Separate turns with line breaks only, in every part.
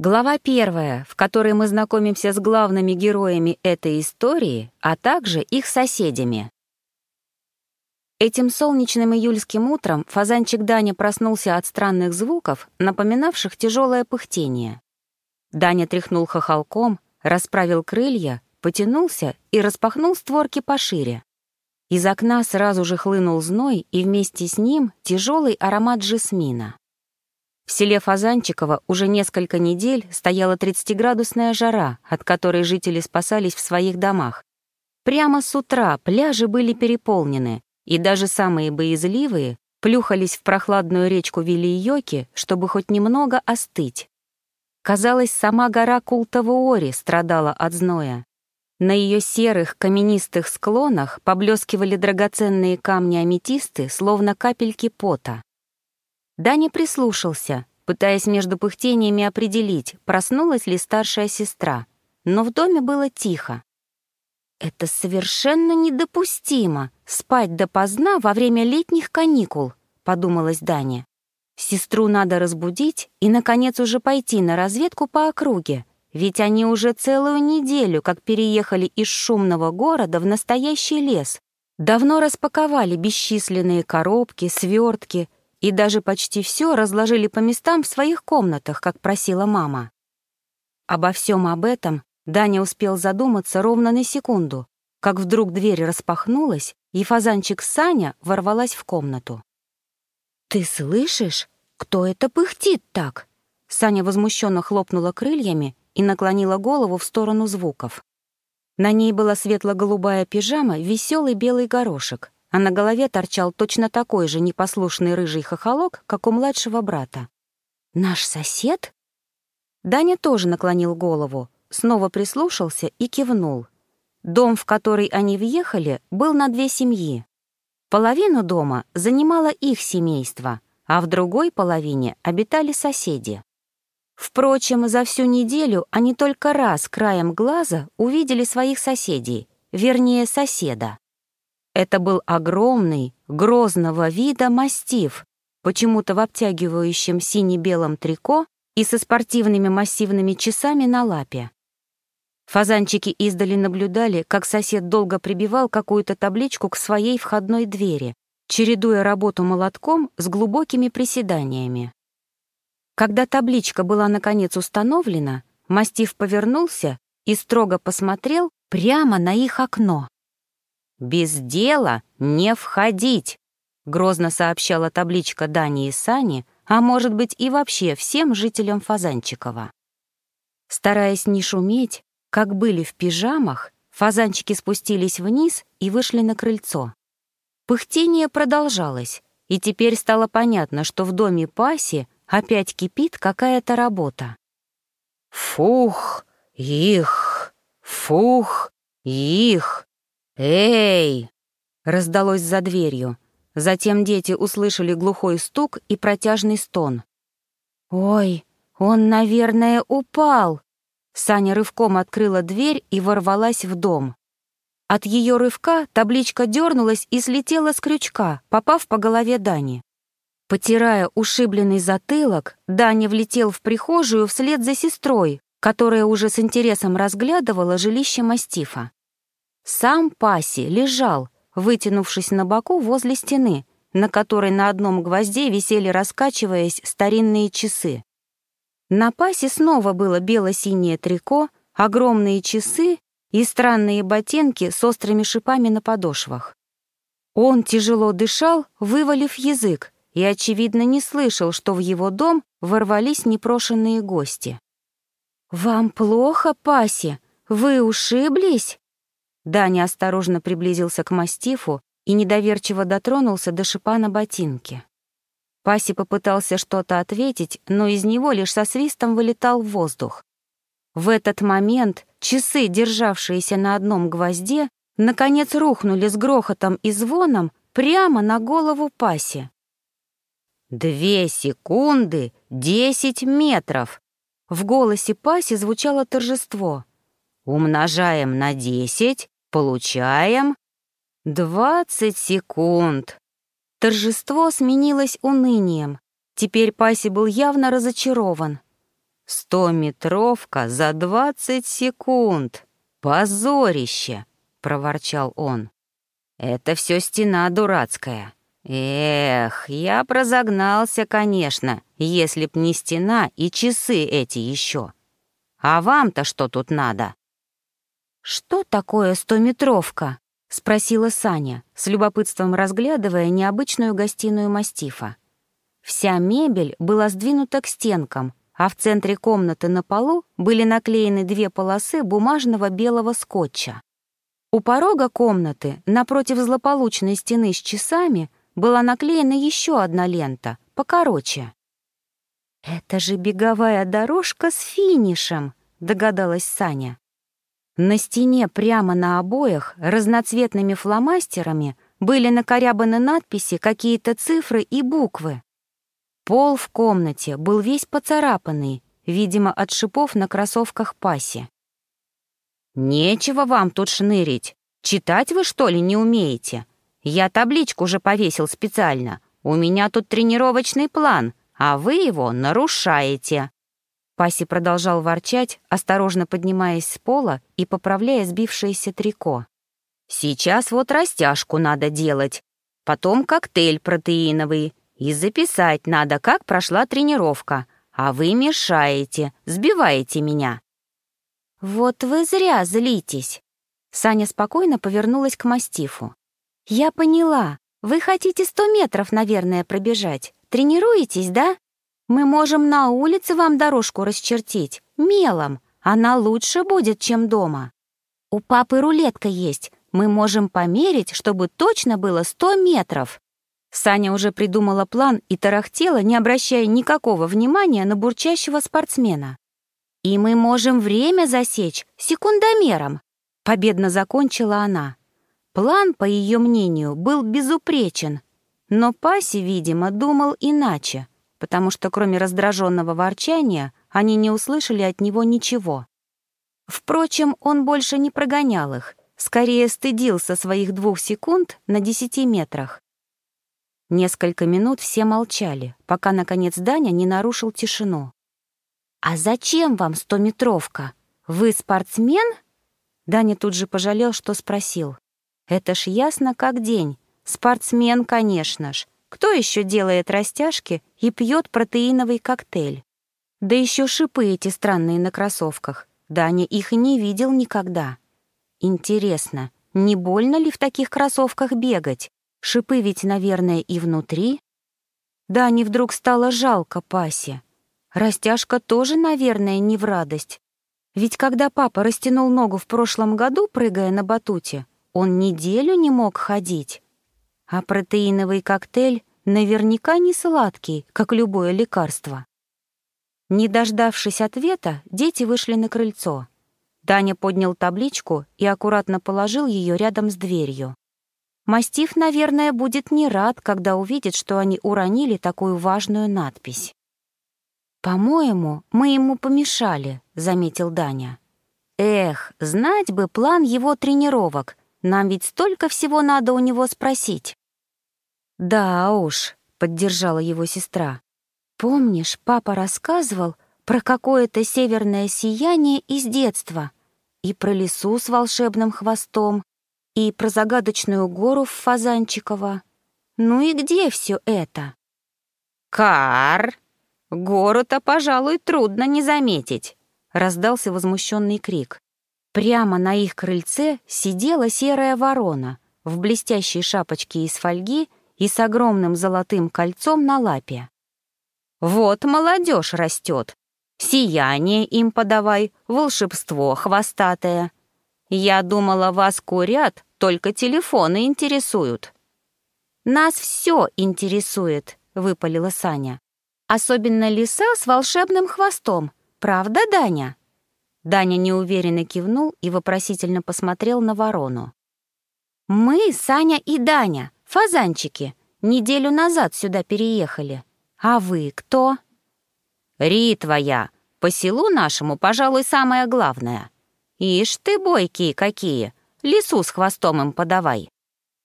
Глава первая, в которой мы знакомимся с главными героями этой истории, а также их соседями. Этим солнечным июльским утром фазанчик Даня проснулся от странных звуков, напоминавших тяжелое пыхтение. Даня тряхнул хохолком, расправил крылья, потянулся и распахнул створки пошире. Из окна сразу же хлынул зной, и вместе с ним тяжелый аромат жасмина. В селе Фазанчиково уже несколько недель стояла 30-градусная жара, от которой жители спасались в своих домах. Прямо с утра пляжи были переполнены, и даже самые боязливые плюхались в прохладную речку Вилийоки, чтобы хоть немного остыть. Казалось, сама гора Култавуори страдала от зноя. На ее серых каменистых склонах поблескивали драгоценные камни-аметисты, словно капельки пота. Даня прислушался, пытаясь между пыхтениями определить, проснулась ли старшая сестра, но в доме было тихо. «Это совершенно недопустимо — спать допоздна во время летних каникул», — подумалась Даня. «Сестру надо разбудить и, наконец, уже пойти на разведку по округе, ведь они уже целую неделю как переехали из шумного города в настоящий лес, давно распаковали бесчисленные коробки, свертки, и даже почти все разложили по местам в своих комнатах, как просила мама. Обо всем об этом Даня успел задуматься ровно на секунду, как вдруг дверь распахнулась, и фазанчик Саня ворвалась в комнату. «Ты слышишь? Кто это пыхтит так?» Саня возмущенно хлопнула крыльями и наклонила голову в сторону звуков. На ней была светло-голубая пижама, веселый белый горошек, а на голове торчал точно такой же непослушный рыжий хохолок, как у младшего брата. «Наш сосед?» Даня тоже наклонил голову, снова прислушался и кивнул. Дом, в который они въехали, был на две семьи. Половину дома занимало их семейство, а в другой половине обитали соседи. Впрочем, за всю неделю они только раз краем глаза увидели своих соседей, вернее, соседа. Это был огромный, грозного вида мастиф, почему-то в обтягивающем сине-белом трико и со спортивными массивными часами на лапе. Фазанчики издали наблюдали, как сосед долго прибивал какую-то табличку к своей входной двери, чередуя работу молотком с глубокими приседаниями. Когда табличка была наконец установлена, мастиф повернулся и строго посмотрел прямо на их окно. «Без дела не входить», — грозно сообщала табличка Дани и Сани, а может быть и вообще всем жителям Фазанчикова. Стараясь не шуметь, как были в пижамах, фазанчики спустились вниз и вышли на крыльцо. Пыхтение продолжалось, и теперь стало понятно, что в доме Паси опять кипит какая-то работа. «Фух, их, фух, их», «Эй!» — раздалось за дверью. Затем дети услышали глухой стук и протяжный стон. «Ой, он, наверное, упал!» Саня рывком открыла дверь и ворвалась в дом. От ее рывка табличка дернулась и слетела с крючка, попав по голове Дани. Потирая ушибленный затылок, Даня влетел в прихожую вслед за сестрой, которая уже с интересом разглядывала жилище мастифа. Сам Паси лежал, вытянувшись на боку возле стены, на которой на одном гвозде висели, раскачиваясь, старинные часы. На Пасе снова было бело-синее трико, огромные часы и странные ботинки с острыми шипами на подошвах. Он тяжело дышал, вывалив язык, и, очевидно, не слышал, что в его дом ворвались непрошенные гости. «Вам плохо, Паси? Вы ушиблись?» Даня осторожно приблизился к мастифу и недоверчиво дотронулся до шипа на ботинке. Паси попытался что-то ответить, но из него лишь со свистом вылетал воздух. В этот момент часы, державшиеся на одном гвозде, наконец рухнули с грохотом и звоном прямо на голову Паси. «Две секунды, десять метров!» В голосе Паси звучало торжество. «Умножаем на десять, Получаем двадцать секунд. Торжество сменилось унынием. Теперь Паси был явно разочарован. «Стометровка за двадцать секунд! Позорище!» — проворчал он. «Это все стена дурацкая. Эх, я прозагнался, конечно, если б не стена и часы эти еще. А вам-то что тут надо?» «Что такое стометровка?» — спросила Саня, с любопытством разглядывая необычную гостиную мастифа. Вся мебель была сдвинута к стенкам, а в центре комнаты на полу были наклеены две полосы бумажного белого скотча. У порога комнаты, напротив злополучной стены с часами, была наклеена еще одна лента, покороче. «Это же беговая дорожка с финишем», — догадалась Саня. На стене прямо на обоях разноцветными фломастерами были накорябаны надписи, какие-то цифры и буквы. Пол в комнате был весь поцарапанный, видимо, от шипов на кроссовках Паси. «Нечего вам тут шнырить. Читать вы, что ли, не умеете? Я табличку уже повесил специально. У меня тут тренировочный план, а вы его нарушаете». Паси продолжал ворчать, осторожно поднимаясь с пола и поправляя сбившееся трико. «Сейчас вот растяжку надо делать, потом коктейль протеиновый, и записать надо, как прошла тренировка, а вы мешаете, сбиваете меня». «Вот вы зря злитесь». Саня спокойно повернулась к мастифу. «Я поняла. Вы хотите сто метров, наверное, пробежать. Тренируетесь, да?» Мы можем на улице вам дорожку расчертить, мелом. Она лучше будет, чем дома. У папы рулетка есть. Мы можем померить, чтобы точно было сто метров». Саня уже придумала план и тарахтела, не обращая никакого внимания на бурчащего спортсмена. «И мы можем время засечь секундомером», — победно закончила она. План, по ее мнению, был безупречен, но Паси, видимо, думал иначе потому что кроме раздраженного ворчания они не услышали от него ничего. Впрочем, он больше не прогонял их, скорее стыдился своих двух секунд на десяти метрах. Несколько минут все молчали, пока, наконец, Даня не нарушил тишину. «А зачем вам стометровка? Вы спортсмен?» Даня тут же пожалел, что спросил. «Это ж ясно как день. Спортсмен, конечно ж. Кто еще делает растяжки и пьет протеиновый коктейль? Да еще шипы эти странные на кроссовках. Даня их не видел никогда. Интересно, не больно ли в таких кроссовках бегать? Шипы ведь, наверное, и внутри. Дане вдруг стало жалко Пасе. Растяжка тоже, наверное, не в радость. Ведь когда папа растянул ногу в прошлом году, прыгая на батуте, он неделю не мог ходить. А протеиновый коктейль наверняка не сладкий, как любое лекарство. Не дождавшись ответа, дети вышли на крыльцо. Даня поднял табличку и аккуратно положил ее рядом с дверью. Мастиф, наверное, будет не рад, когда увидит, что они уронили такую важную надпись. «По-моему, мы ему помешали», — заметил Даня. «Эх, знать бы план его тренировок. Нам ведь столько всего надо у него спросить». «Да уж», — поддержала его сестра. «Помнишь, папа рассказывал про какое-то северное сияние из детства и про лесу с волшебным хвостом, и про загадочную гору в Фазанчиково. Ну и где все это?» «Кар! Гору-то, пожалуй, трудно не заметить», — раздался возмущенный крик. Прямо на их крыльце сидела серая ворона в блестящей шапочке из фольги и с огромным золотым кольцом на лапе. «Вот молодежь растет. Сияние им подавай, волшебство хвостатое. Я думала, вас курят, только телефоны интересуют». «Нас все интересует», — выпалила Саня. «Особенно лиса с волшебным хвостом. Правда, Даня?» Даня неуверенно кивнул и вопросительно посмотрел на ворону. «Мы, Саня и Даня, Фазанчики. Неделю назад сюда переехали. А вы кто?» «Ритва я. По селу нашему, пожалуй, самое главное. Ишь ты, бойкие какие. Лису с хвостом им подавай.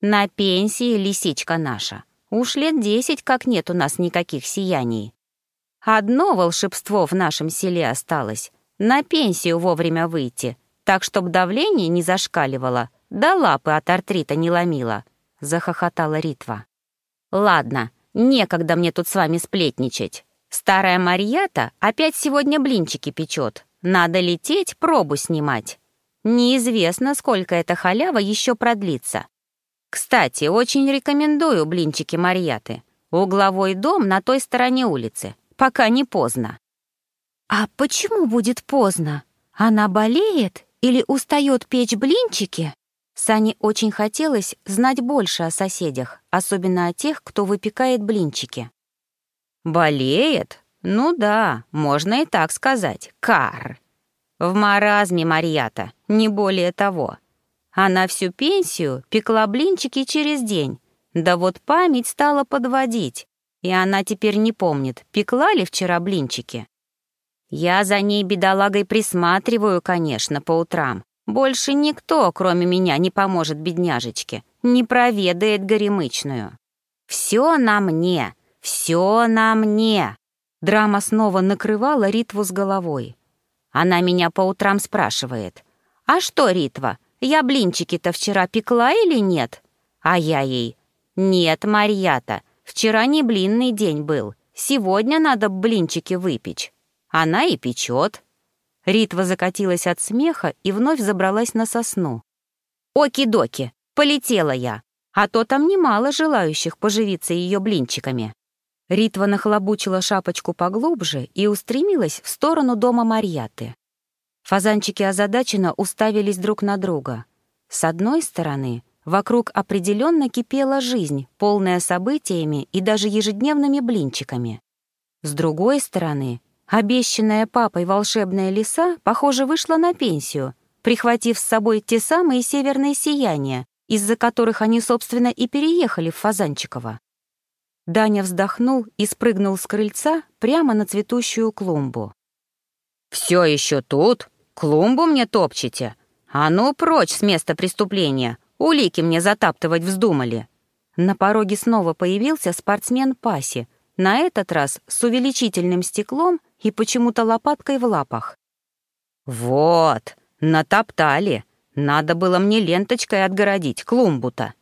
На пенсии лисичка наша. Уж лет десять, как нет у нас никаких сияний. Одно волшебство в нашем селе осталось — на пенсию вовремя выйти, так, чтоб давление не зашкаливало, да лапы от артрита не ломило», — захохотала Ритва. «Ладно, некогда мне тут с вами сплетничать. Старая Марьята опять сегодня блинчики печет. Надо лететь, пробу снимать. Неизвестно, сколько эта халява еще продлится. Кстати, очень рекомендую блинчики Марьяты. Угловой дом на той стороне улицы. Пока не поздно.
А почему будет поздно? Она болеет или устает печь блинчики?
Сане очень хотелось знать больше о соседях, особенно о тех, кто выпекает блинчики. «Болеет? Ну да, можно и так сказать. Кар. В маразме Марьята, не более того. Она всю пенсию пекла блинчики через день. Да вот память стала подводить, и она теперь не помнит, пекла ли вчера блинчики. Я за ней бедолагой присматриваю, конечно, по утрам. Больше никто, кроме меня, не поможет бедняжечке, не проведает горемычную. Все на мне, все на мне. Драма снова накрывала Ритву с головой. Она меня по утрам спрашивает. «А что, Ритва, я блинчики-то вчера пекла или нет?» А я ей. «Нет, Марьята, вчера не блинный день был. Сегодня надо блинчики выпечь». Она и печет. Ритва закатилась от смеха и вновь забралась на сосну. «Оки-доки, полетела я, а то там немало желающих поживиться ее блинчиками». Ритва нахлобучила шапочку поглубже и устремилась в сторону дома Марьяты. Фазанчики озадаченно уставились друг на друга. С одной стороны, вокруг определенно кипела жизнь, полная событиями и даже ежедневными блинчиками. С другой стороны, обещанная папой волшебная лиса, похоже, вышла на пенсию, прихватив с собой те самые северные сияния, из-за которых они, собственно, и переехали в Фазанчиково. Даня вздохнул и спрыгнул с крыльца прямо на цветущую клумбу. «Все еще тут? Клумбу мне топчете? А ну прочь с места преступления! Улики мне затаптывать вздумали!» На пороге снова появился спортсмен Паси, на этот раз с увеличительным стеклом и почему-то лопаткой в лапах. «Вот, натоптали. Надо было мне ленточкой отгородить клумбу-то».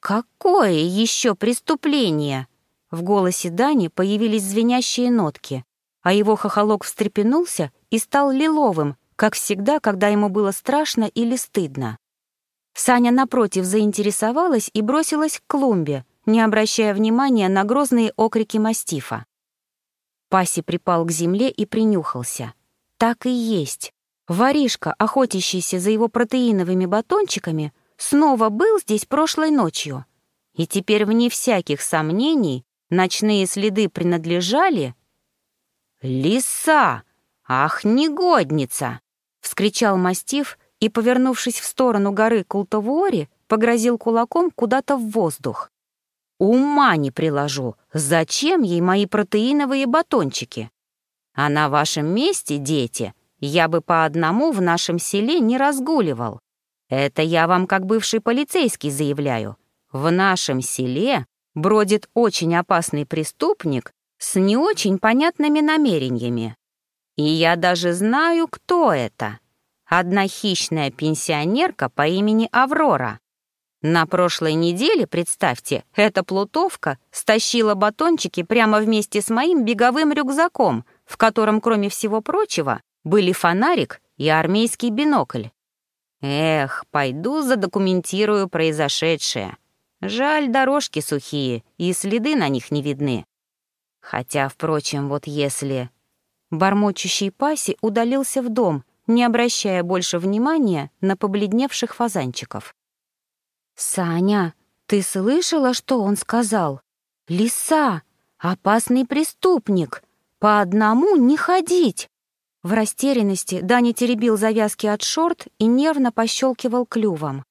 «Какое еще преступление?» В голосе Дани появились звенящие нотки, а его хохолок встрепенулся и стал лиловым, как всегда, когда ему было страшно или стыдно. Саня, напротив, заинтересовалась и бросилась к клумбе, не обращая внимания на грозные окрики мастифа. Паси припал к земле и принюхался. Так и есть. Воришка, охотящийся за его протеиновыми батончиками, снова был здесь прошлой ночью. И теперь, вне всяких сомнений, ночные следы принадлежали...
«Лиса! Ах, негодница!» — вскричал мастиф и, повернувшись в сторону горы Култовуори, погрозил кулаком куда-то в воздух. «Ума не приложу, зачем ей мои протеиновые батончики? А на вашем месте, дети, я бы по одному в нашем селе не разгуливал. Это я вам как бывший полицейский заявляю. В нашем селе бродит очень опасный преступник с не очень понятными намерениями. И я даже знаю, кто это. Одна хищная пенсионерка по имени Аврора. На прошлой неделе, представьте, эта плутовка стащила батончики прямо вместе с моим беговым рюкзаком, в котором, кроме всего прочего, были фонарик и армейский бинокль. Эх, пойду задокументирую произошедшее. Жаль, дорожки сухие, и следы на них не видны. Хотя, впрочем, вот если... Бормочущий Паси удалился в дом, не обращая больше внимания на побледневших фазанчиков.
«Саня, ты слышала, что он сказал? Лиса! Опасный преступник! По одному не ходить!» В растерянности Даня теребил завязки от шорт и нервно пощелкивал клювом.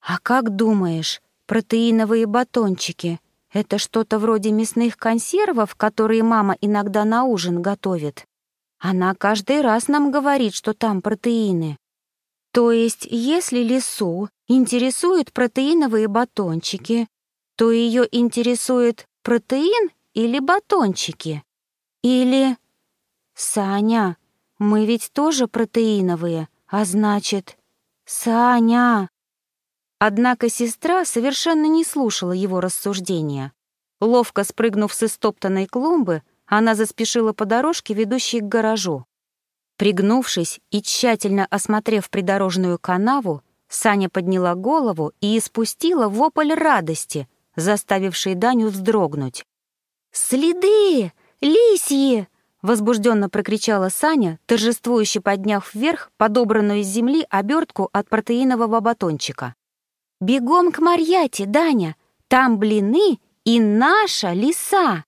«А как думаешь, протеиновые батончики — это что-то вроде мясных консервов, которые мама иногда на ужин готовит? Она каждый раз нам говорит, что там протеины. То есть, если лису интересуют протеиновые батончики, то ее интересует протеин или батончики?» Или... Саня, мы ведь тоже протеиновые, а значит... Саня... Однако сестра совершенно не слушала его рассуждения. Ловко спрыгнув с истоптанной клумбы, она заспешила по дорожке, ведущей к гаражу. Пригнувшись и тщательно осмотрев придорожную канаву, Саня подняла голову и испустила вопль радости, заставивший Даню вздрогнуть. «Следы! Лисьи!» — возбужденно прокричала Саня, торжествующе подняв вверх подобранную из земли обертку от протеинового батончика. «Бегом к Марьяте, Даня! Там блины и наша лиса!»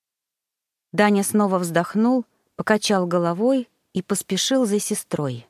Даня снова вздохнул, покачал головой и поспешил за сестрой.